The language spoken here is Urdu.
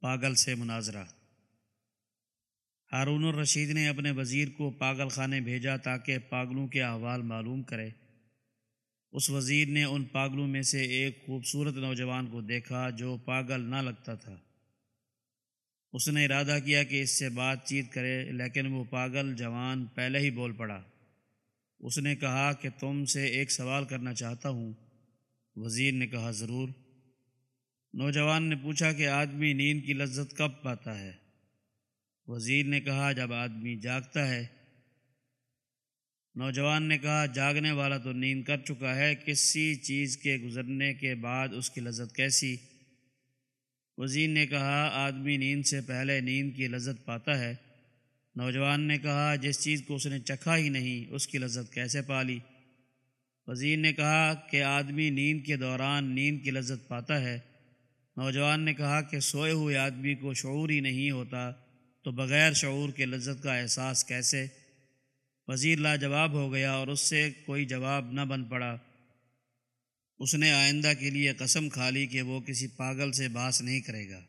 پاگل سے مناظرہ۔ ہارون الرشید نے اپنے وزیر کو پاگل خانے بھیجا تاکہ پاگلوں کے احوال معلوم کرے۔ اس وزیر نے ان پاگلوں میں سے ایک خوبصورت نوجوان کو دیکھا جو پاگل نہ لگتا تھا۔ اس نے ارادہ کیا کہ اس سے بات چیت کرے، لیکن وہ پاگل جوان پہلے ہی بول پڑا۔ اس نے کہا کہ تم سے ایک سوال کرنا چاہتا ہوں۔ وزیر نے کہا، ضرور۔ نوجوان نے پوچھا کہ آدمی نیند کی لذت کب پاتا ہے؟ وزیر نے کہا، جب آدمی جاگتا ہے۔ نوجوان نے کہا، جاگنے والا تو نیند کر چکا ہے، کسی چیز کے گزرنے کے بعد اس کی لذت کیسی؟ وزیر نے کہا، آدمی نیند سے پہلے نیند کی لذت پاتا ہے۔ نوجوان نے کہا، جس چیز کو اس نے چکھا ہی نہیں، اس کی لذت کیسے پالی وزیر نے کہا کہ آدمی نیند کے دوران نیند کی لذت پاتا ہے۔ نوجوان نے کہا کہ سوئے ہوئے آدمی کو شعور ہی نہیں ہوتا تو بغیر شعور کے لذت کا احساس کیسے؟ وزیر لاجواب ہو گیا اور اس سے کوئی جواب نہ بن پڑا۔ اس نے آئندہ کے لیے قسم کھا لی کہ وہ کسی پاگل سے باس نہیں کرے گا۔